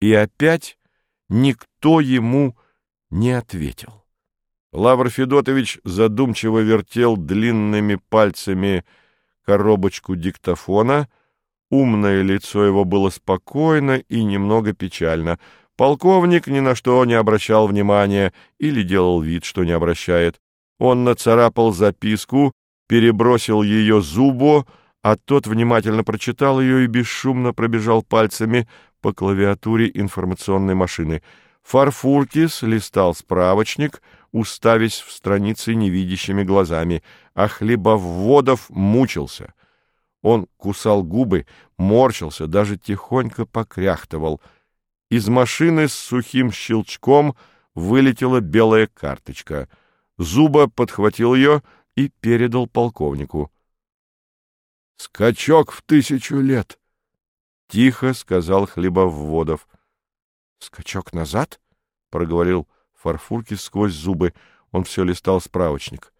И опять никто ему не ответил. Лавр Федотович задумчиво вертел длинными пальцами коробочку диктофона. Умное лицо его было спокойно и немного печально. Полковник ни на что не обращал внимания или делал вид, что не обращает. Он нацарапал записку, перебросил ее зубу, а тот внимательно прочитал ее и бесшумно пробежал пальцами по клавиатуре информационной машины. Фарфуркис листал справочник, уставясь в страницы невидящими глазами, а Хлебовводов мучился. Он кусал губы, морщился, даже тихонько покряхтывал. Из машины с сухим щелчком вылетела белая карточка. Зуба подхватил ее и передал полковнику. — Скачок в тысячу лет! — тихо сказал Хлебовводов. — Скачок назад? — проговорил Фарфуркис сквозь зубы. Он все листал справочник.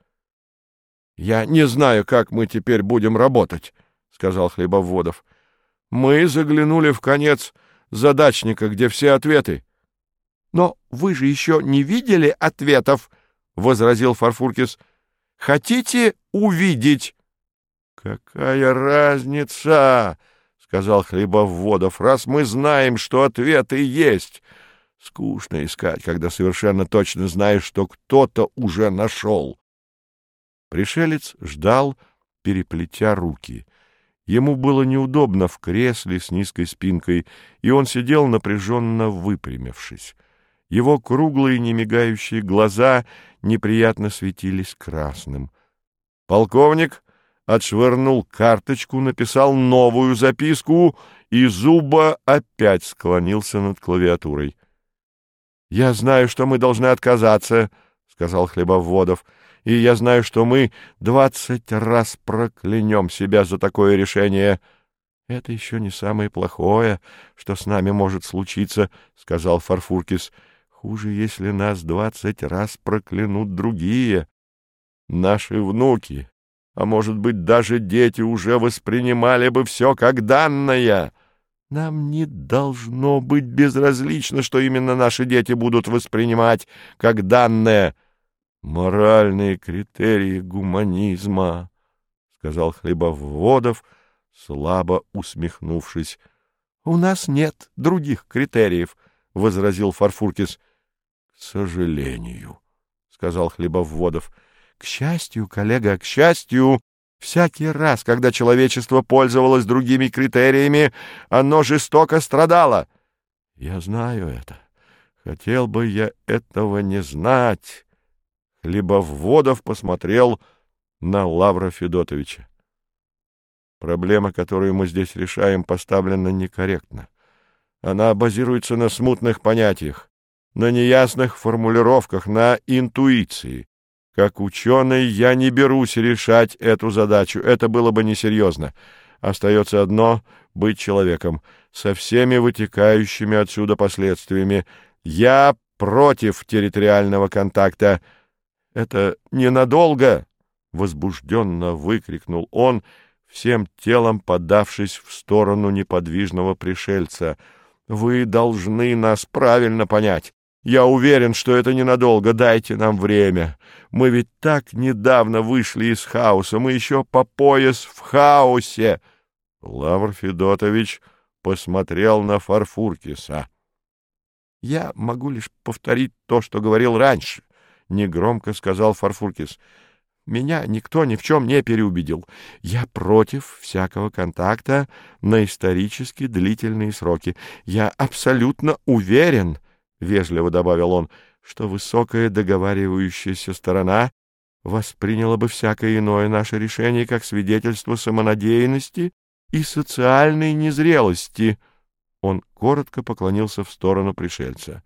— Я не знаю, как мы теперь будем работать, — сказал Хлебоводов. — Мы заглянули в конец задачника, где все ответы. — Но вы же еще не видели ответов, — возразил Фарфуркис. — Хотите увидеть? — Какая разница? — сказал Хлебоводов. — Раз мы знаем, что ответы есть... Скучно искать, когда совершенно точно знаешь, что кто-то уже нашел. Пришелец ждал, переплетя руки. Ему было неудобно в кресле с низкой спинкой, и он сидел напряженно выпрямившись. Его круглые немигающие глаза неприятно светились красным. Полковник отшвырнул карточку, написал новую записку, и Зуба опять склонился над клавиатурой. — Я знаю, что мы должны отказаться, — сказал Хлебоводов, — и я знаю, что мы двадцать раз проклянем себя за такое решение. — Это еще не самое плохое, что с нами может случиться, — сказал Фарфуркис. — Хуже, если нас двадцать раз проклянут другие. Наши внуки, а может быть, даже дети уже воспринимали бы все как данное. — нам не должно быть безразлично, что именно наши дети будут воспринимать как данное. Моральные критерии гуманизма, — сказал Хлебоводов, слабо усмехнувшись. — У нас нет других критериев, — возразил Фарфуркис. — К сожалению, — сказал Хлебоводов. — К счастью, коллега, к счастью, Всякий раз, когда человечество пользовалось другими критериями, оно жестоко страдало. Я знаю это. Хотел бы я этого не знать. Хлебоводов посмотрел на Лавра Федотовича. Проблема, которую мы здесь решаем, поставлена некорректно. Она базируется на смутных понятиях, на неясных формулировках, на интуиции. Как ученый я не берусь решать эту задачу, это было бы несерьезно. Остается одно — быть человеком, со всеми вытекающими отсюда последствиями. Я против территориального контакта. Это ненадолго, — возбужденно выкрикнул он, всем телом подавшись в сторону неподвижного пришельца. Вы должны нас правильно понять. Я уверен, что это ненадолго. Дайте нам время. Мы ведь так недавно вышли из хаоса. Мы еще по пояс в хаосе. Лавр Федотович посмотрел на Фарфуркиса. — Я могу лишь повторить то, что говорил раньше, — негромко сказал Фарфуркис. — Меня никто ни в чем не переубедил. Я против всякого контакта на исторически длительные сроки. Я абсолютно уверен, — вежливо добавил он, — что высокая договаривающаяся сторона восприняла бы всякое иное наше решение как свидетельство самонадеянности и социальной незрелости. Он коротко поклонился в сторону пришельца.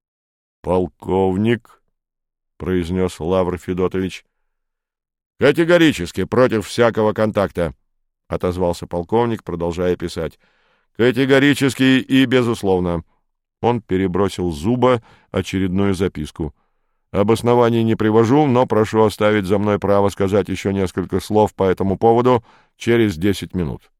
— Полковник, — произнес Лавр Федотович, — категорически против всякого контакта, — отозвался полковник, продолжая писать. — Категорически и безусловно. — он перебросил зуба очередную записку. Обоснований не привожу, но прошу оставить за мной право сказать еще несколько слов по этому поводу через десять минут.